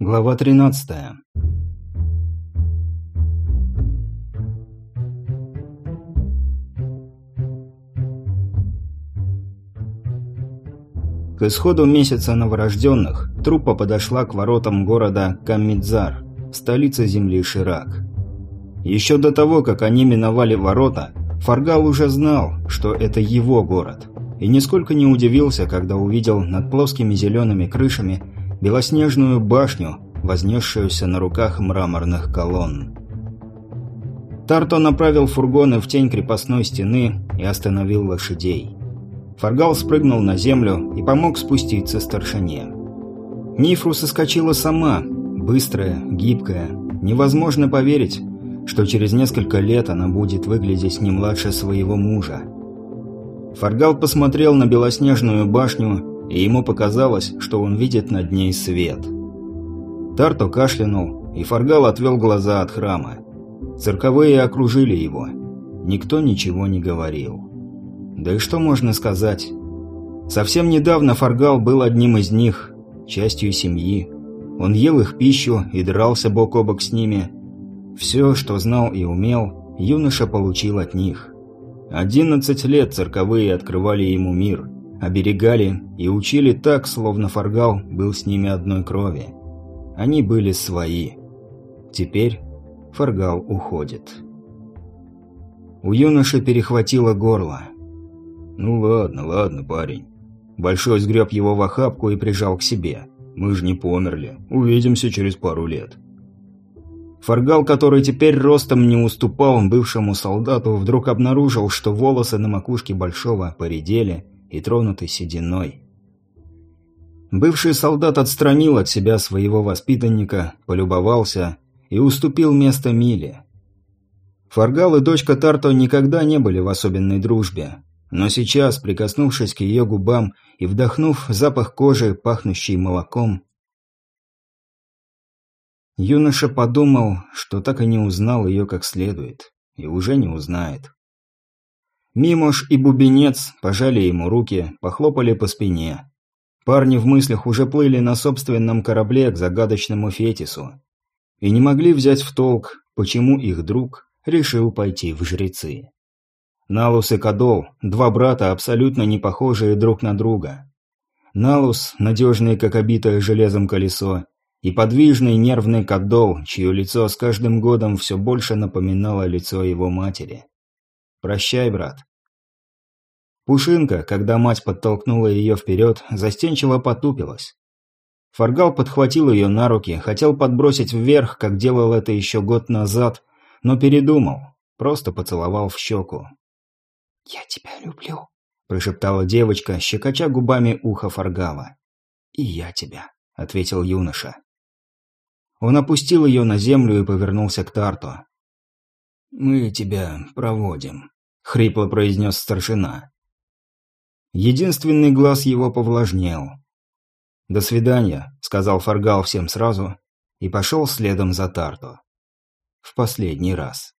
Глава 13. К исходу месяца новорожденных труппа подошла к воротам города Камидзар, столицы земли Ширак. Еще до того, как они миновали ворота, Фаргал уже знал, что это его город, и нисколько не удивился, когда увидел над плоскими зелеными крышами белоснежную башню, вознесшуюся на руках мраморных колонн. Тарто направил фургоны в тень крепостной стены и остановил лошадей. Фаргал спрыгнул на землю и помог спуститься старшине. Нифру соскочила сама, быстрая, гибкая. Невозможно поверить, что через несколько лет она будет выглядеть не младше своего мужа. Фаргал посмотрел на белоснежную башню, и ему показалось, что он видит над ней свет. Тарто кашлянул, и Фаргал отвел глаза от храма. Цирковые окружили его. Никто ничего не говорил. Да и что можно сказать? Совсем недавно Фаргал был одним из них, частью семьи. Он ел их пищу и дрался бок о бок с ними. Все, что знал и умел, юноша получил от них. Одиннадцать лет цирковые открывали ему мир, оберегали и учили так, словно Фаргал был с ними одной крови. Они были свои. Теперь Фаргал уходит. У юноши перехватило горло. «Ну ладно, ладно, парень». Большой сгреб его в охапку и прижал к себе. «Мы же не померли. Увидимся через пару лет». Фаргал, который теперь ростом не уступал бывшему солдату, вдруг обнаружил, что волосы на макушке Большого поредели и тронуты сединой. Бывший солдат отстранил от себя своего воспитанника, полюбовался и уступил место Миле. Фаргал и дочка Тарто никогда не были в особенной дружбе, но сейчас, прикоснувшись к ее губам и вдохнув запах кожи, пахнущий молоком, Юноша подумал, что так и не узнал ее как следует, и уже не узнает. Мимош и Бубенец пожали ему руки, похлопали по спине. Парни в мыслях уже плыли на собственном корабле к загадочному Фетису и не могли взять в толк, почему их друг решил пойти в жрецы. Налус и Кадол – два брата, абсолютно не похожие друг на друга. Налус, надежный как обитое железом колесо, и подвижный нервный кадол, чье лицо с каждым годом все больше напоминало лицо его матери. «Прощай, брат». Пушинка, когда мать подтолкнула ее вперед, застенчиво потупилась. Фаргал подхватил ее на руки, хотел подбросить вверх, как делал это еще год назад, но передумал, просто поцеловал в щеку. «Я тебя люблю», – прошептала девочка, щекоча губами ухо Фаргала. «И я тебя», – ответил юноша. Он опустил ее на землю и повернулся к Тарту. «Мы тебя проводим», — хрипло произнес старшина. Единственный глаз его повлажнел. «До свидания», — сказал Фаргал всем сразу и пошел следом за Тарту. В последний раз.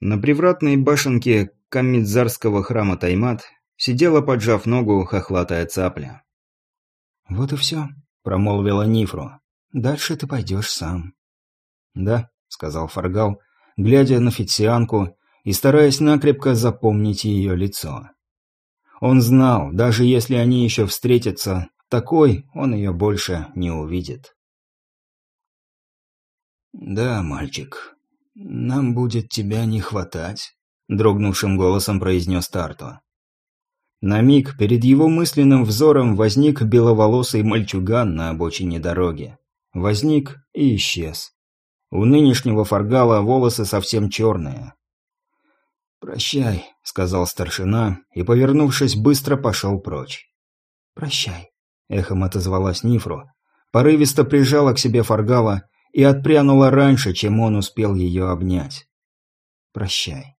На привратной башенке Камидзарского храма Таймат сидела, поджав ногу, хохлатая цапля. «Вот и все», — промолвила Нифру. Дальше ты пойдешь сам». «Да», — сказал Фаргал, глядя на Фитсианку и стараясь накрепко запомнить ее лицо. Он знал, даже если они еще встретятся, такой он ее больше не увидит. «Да, мальчик, нам будет тебя не хватать», — дрогнувшим голосом произнес Тарто. На миг перед его мысленным взором возник беловолосый мальчуган на обочине дороги возник и исчез. У нынешнего фаргала волосы совсем черные. «Прощай», — сказал старшина, и, повернувшись, быстро пошел прочь. «Прощай», — эхом отозвалась Нифру, порывисто прижала к себе фаргала и отпрянула раньше, чем он успел ее обнять. «Прощай».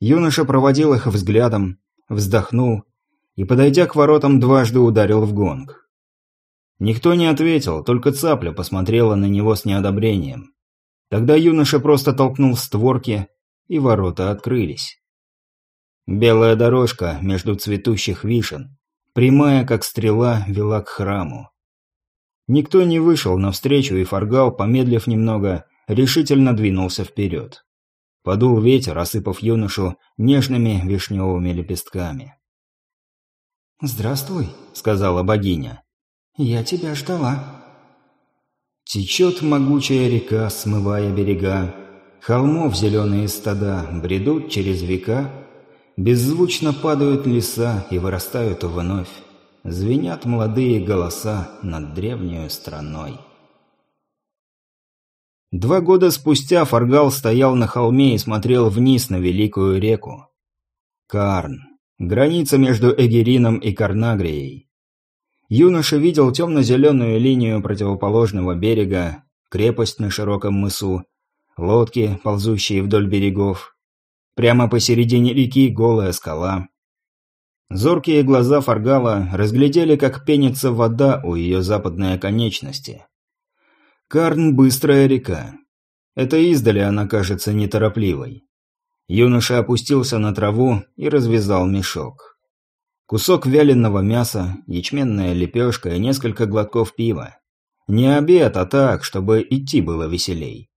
Юноша проводил их взглядом, вздохнул и, подойдя к воротам, дважды ударил в гонг. Никто не ответил, только цапля посмотрела на него с неодобрением. Тогда юноша просто толкнул створки, и ворота открылись. Белая дорожка между цветущих вишен, прямая как стрела, вела к храму. Никто не вышел навстречу, и Фаргал, помедлив немного, решительно двинулся вперед. Подул ветер, осыпав юношу нежными вишневыми лепестками. «Здравствуй», — сказала богиня. «Я тебя ждала». Течет могучая река, смывая берега, Холмов зеленые стада бредут через века, Беззвучно падают леса и вырастают вновь, Звенят молодые голоса над древней страной. Два года спустя Фаргал стоял на холме и смотрел вниз на великую реку. Карн. Граница между Эгерином и Карнагрией. Юноша видел темно-зеленую линию противоположного берега, крепость на широком мысу, лодки, ползущие вдоль берегов. Прямо посередине реки голая скала. Зоркие глаза Фаргала разглядели, как пенится вода у ее западной оконечности. Карн – быстрая река. Это издали она кажется неторопливой. Юноша опустился на траву и развязал мешок. Кусок вяленого мяса, ячменная лепешка и несколько глотков пива. Не обед, а так, чтобы идти было веселей.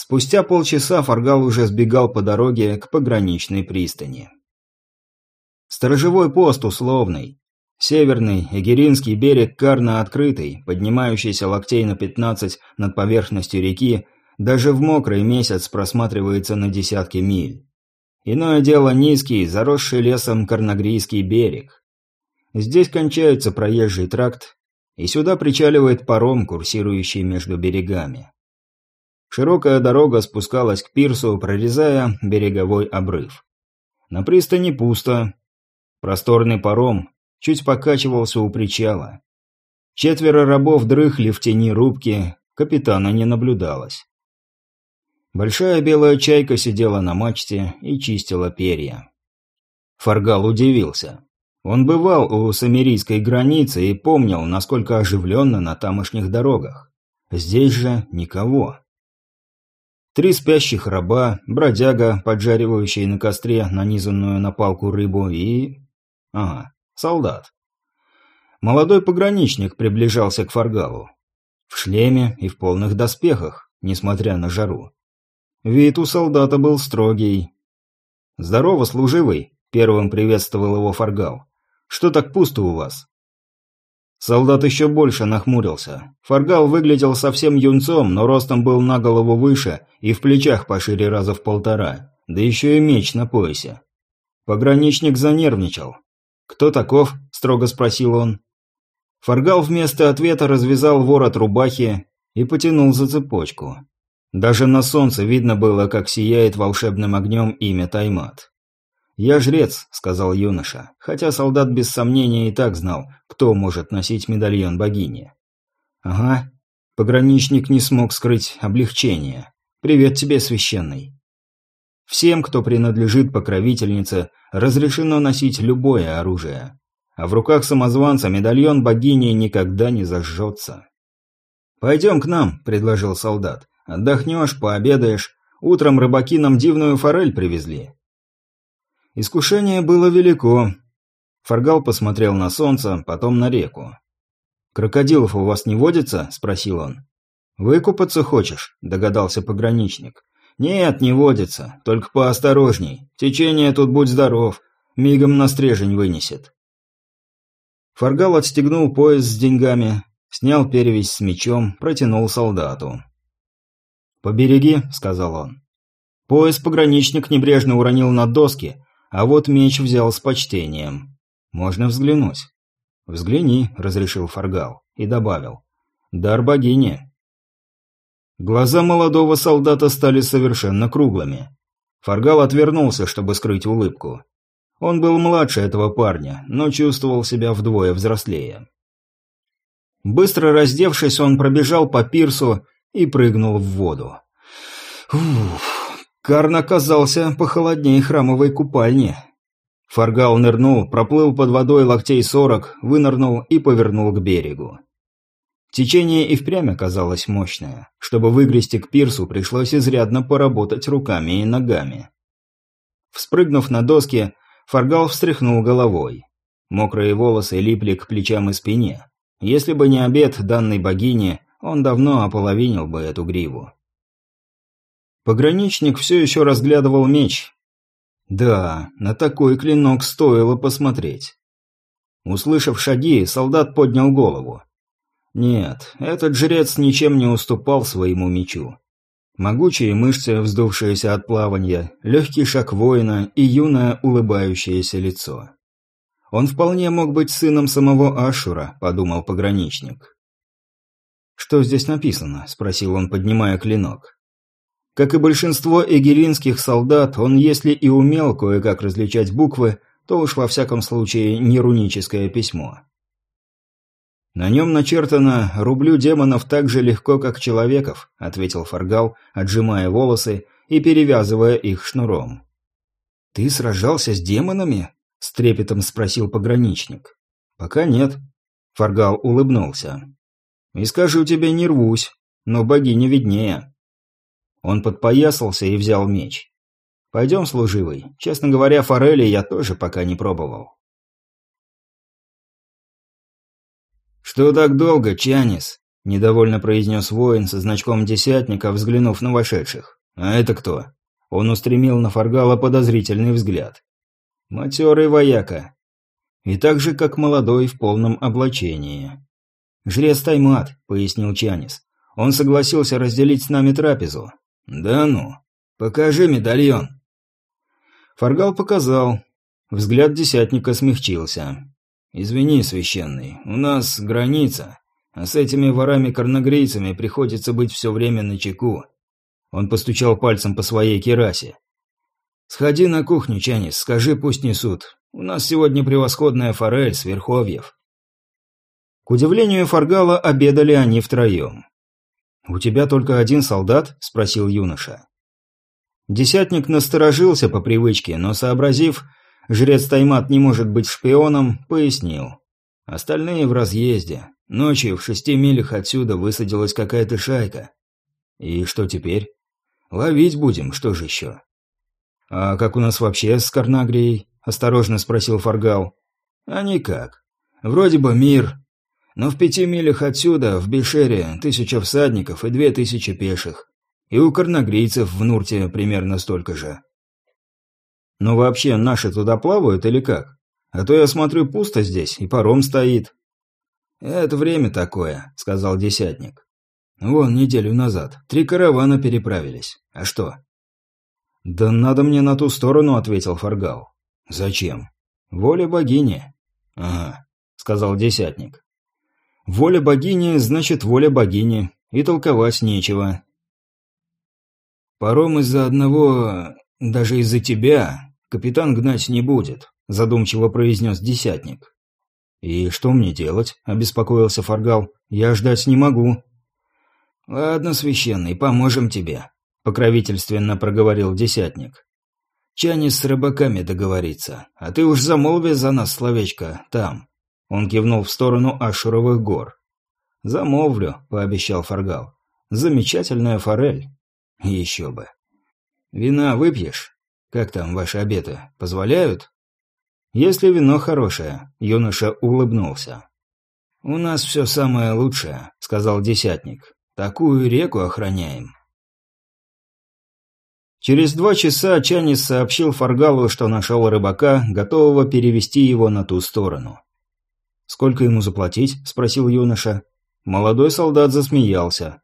Спустя полчаса Фаргал уже сбегал по дороге к пограничной пристани. Сторожевой пост условный. Северный, Эгеринский берег Карна открытый, поднимающийся локтей на 15 над поверхностью реки, даже в мокрый месяц просматривается на десятки миль. Иное дело низкий, заросший лесом Карнагрийский берег. Здесь кончается проезжий тракт, и сюда причаливает паром, курсирующий между берегами. Широкая дорога спускалась к пирсу, прорезая береговой обрыв. На пристани пусто. Просторный паром чуть покачивался у причала. Четверо рабов дрыхли в тени рубки, капитана не наблюдалось. Большая белая чайка сидела на мачте и чистила перья. Фаргал удивился. Он бывал у самирийской границы и помнил, насколько оживленно на тамошних дорогах. Здесь же никого. Три спящих раба, бродяга, поджаривающий на костре нанизанную на палку рыбу и... Ага, солдат. Молодой пограничник приближался к Фаргалу. В шлеме и в полных доспехах, несмотря на жару. Вид у солдата был строгий. «Здорово, служивый!» — первым приветствовал его Фаргал. «Что так пусто у вас?» Солдат еще больше нахмурился. Фаргал выглядел совсем юнцом, но ростом был на голову выше и в плечах пошире раза в полтора, да еще и меч на поясе. Пограничник занервничал. «Кто таков?» – строго спросил он. Фаргал вместо ответа развязал ворот рубахи и потянул за цепочку. Даже на солнце видно было, как сияет волшебным огнем имя Таймат. «Я жрец», — сказал юноша, хотя солдат без сомнения и так знал, кто может носить медальон богини. «Ага». Пограничник не смог скрыть облегчение. «Привет тебе, священный». Всем, кто принадлежит покровительнице, разрешено носить любое оружие. А в руках самозванца медальон богини никогда не зажжется. «Пойдем к нам», — предложил солдат. «Отдохнешь, пообедаешь. Утром рыбаки нам дивную форель привезли». Искушение было велико. Фаргал посмотрел на солнце, потом на реку. «Крокодилов у вас не водится?» – спросил он. «Выкупаться хочешь?» – догадался пограничник. «Нет, не водится. Только поосторожней. Течение тут будь здоров. Мигом на стрежень вынесет». Фаргал отстегнул пояс с деньгами, снял перевязь с мечом, протянул солдату. «Побереги», — сказал он. Пояс пограничник небрежно уронил на доски, а вот меч взял с почтением. Можно взглянуть. «Взгляни», — разрешил Фаргал и добавил. «Дар богини». Глаза молодого солдата стали совершенно круглыми. Фаргал отвернулся, чтобы скрыть улыбку. Он был младше этого парня, но чувствовал себя вдвое взрослее. Быстро раздевшись, он пробежал по пирсу и прыгнул в воду. Уф, Карн оказался похолоднее храмовой купальни. Фаргал нырнул, проплыл под водой локтей сорок, вынырнул и повернул к берегу. Течение и впрямь оказалось мощное. Чтобы выгрести к пирсу, пришлось изрядно поработать руками и ногами. Вспрыгнув на доски, Фаргал встряхнул головой. Мокрые волосы липли к плечам и спине. Если бы не обед данной богини, он давно ополовинил бы эту гриву. Пограничник все еще разглядывал меч. Да, на такой клинок стоило посмотреть. Услышав шаги, солдат поднял голову. Нет, этот жрец ничем не уступал своему мечу. Могучие мышцы, вздувшиеся от плавания, легкий шаг воина и юное улыбающееся лицо. Он вполне мог быть сыном самого Ашура, подумал пограничник. «Что здесь написано?» – спросил он, поднимая клинок. Как и большинство эгелинских солдат, он, если и умел кое-как различать буквы, то уж во всяком случае не руническое письмо. «На нем начертано «Рублю демонов так же легко, как человеков», — ответил Фаргал, отжимая волосы и перевязывая их шнуром. «Ты сражался с демонами?» — с трепетом спросил пограничник. «Пока нет». Фаргал улыбнулся. «И скажу тебе, не рвусь, но богиня виднее». Он подпоясался и взял меч. «Пойдем, служивый. Честно говоря, форели я тоже пока не пробовал». «Что так долго, Чанис?» – недовольно произнес воин со значком десятника, взглянув на вошедших. «А это кто?» Он устремил на Фаргала подозрительный взгляд. «Матерый вояка. И так же, как молодой в полном облачении». «Жрец Таймат», – пояснил Чанис. «Он согласился разделить с нами трапезу. «Да ну! Покажи медальон!» Фаргал показал. Взгляд десятника смягчился. «Извини, священный, у нас граница, а с этими ворами-корногрейцами приходится быть все время на чеку». Он постучал пальцем по своей керасе. «Сходи на кухню, Чанис, скажи, пусть несут. У нас сегодня превосходная форель с верховьев». К удивлению Фаргала, обедали они втроем. «У тебя только один солдат?» – спросил юноша. Десятник насторожился по привычке, но сообразив, жрец Таймат не может быть шпионом, пояснил. Остальные в разъезде. Ночью в шести милях отсюда высадилась какая-то шайка. И что теперь? Ловить будем, что же еще? А как у нас вообще с Карнагрией? Осторожно спросил Фаргал. А никак. Вроде бы мир, но в пяти милях отсюда, в Бешере, тысяча всадников и две тысячи пеших. И у корногрийцев в Нурте примерно столько же. Но вообще наши туда плавают или как? А то я смотрю пусто здесь, и паром стоит. Это время такое, сказал десятник. Вон неделю назад три каравана переправились. А что? Да надо мне на ту сторону, ответил Фаргал. Зачем? Воля богини. Ага, сказал десятник. Воля богини значит воля богини, и толковать нечего. Паром из-за одного, даже из-за тебя, капитан гнать не будет, задумчиво произнес десятник. И что мне делать? обеспокоился Фаргал. Я ждать не могу. Ладно, священный, поможем тебе, покровительственно проговорил десятник. Чанис с рыбаками договорится, а ты уж замолви за нас словечко там. Он кивнул в сторону Ашуровых гор. «Замолвлю», — пообещал Фаргал. «Замечательная форель». «Еще бы». «Вина выпьешь? Как там ваши обеты? Позволяют?» «Если вино хорошее», — юноша улыбнулся. «У нас все самое лучшее», — сказал десятник. «Такую реку охраняем». Через два часа Чанис сообщил Фаргалу, что нашел рыбака, готового перевести его на ту сторону. «Сколько ему заплатить?» – спросил юноша. Молодой солдат засмеялся.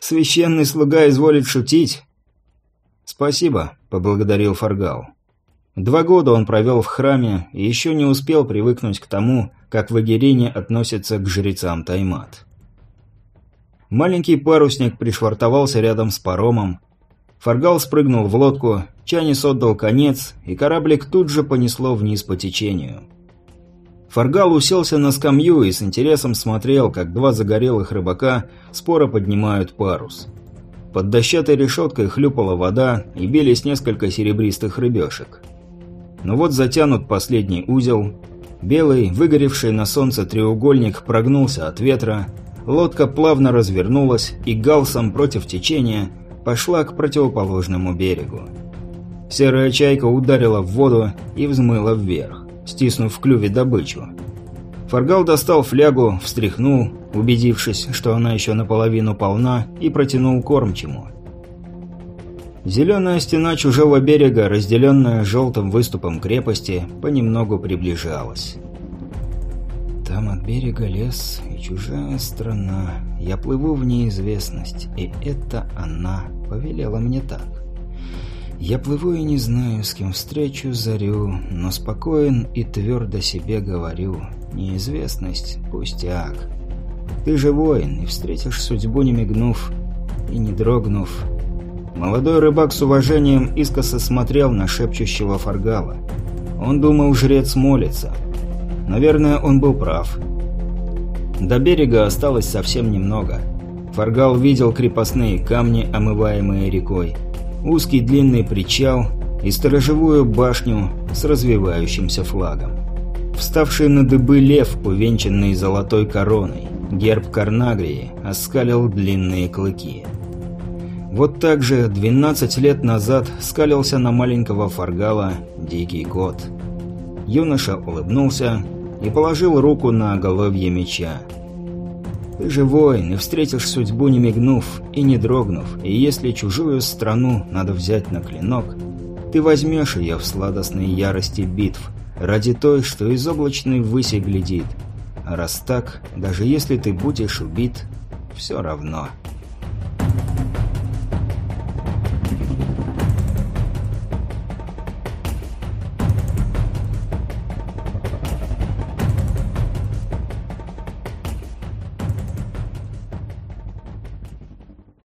«Священный слуга изволит шутить». «Спасибо», – поблагодарил Фаргал. Два года он провел в храме и еще не успел привыкнуть к тому, как в Агирине относятся к жрецам Таймат. Маленький парусник пришвартовался рядом с паромом. Фаргал спрыгнул в лодку, Чанис отдал конец, и кораблик тут же понесло вниз по течению. Фаргал уселся на скамью и с интересом смотрел, как два загорелых рыбака споро поднимают парус. Под дощатой решеткой хлюпала вода и бились несколько серебристых рыбешек. Но вот затянут последний узел, белый, выгоревший на солнце треугольник прогнулся от ветра, лодка плавно развернулась и галсом против течения пошла к противоположному берегу. Серая чайка ударила в воду и взмыла вверх стиснув в клюве добычу. Фаргал достал флягу, встряхнул, убедившись, что она еще наполовину полна, и протянул кормчему. Зеленая стена чужого берега, разделенная желтым выступом крепости, понемногу приближалась. Там от берега лес и чужая страна. Я плыву в неизвестность, и это она повелела мне так. Я плыву и не знаю, с кем встречу зарю, но спокоен и твердо себе говорю. Неизвестность – пустяк. Ты же воин, и встретишь судьбу, не мигнув и не дрогнув. Молодой рыбак с уважением искоса смотрел на шепчущего фаргала. Он думал, жрец молится. Наверное, он был прав. До берега осталось совсем немного. Фаргал видел крепостные камни, омываемые рекой – узкий длинный причал и сторожевую башню с развивающимся флагом. Вставший на дыбы лев, увенчанный золотой короной, герб Карнагрии, оскалил длинные клыки. Вот так же 12 лет назад скалился на маленького фаргала дикий кот. Юноша улыбнулся и положил руку на головье меча. Ты же воин, и встретишь судьбу не мигнув и не дрогнув, и если чужую страну надо взять на клинок, ты возьмешь ее в сладостной ярости битв, ради той, что из облачной выси глядит. А раз так, даже если ты будешь убит, все равно.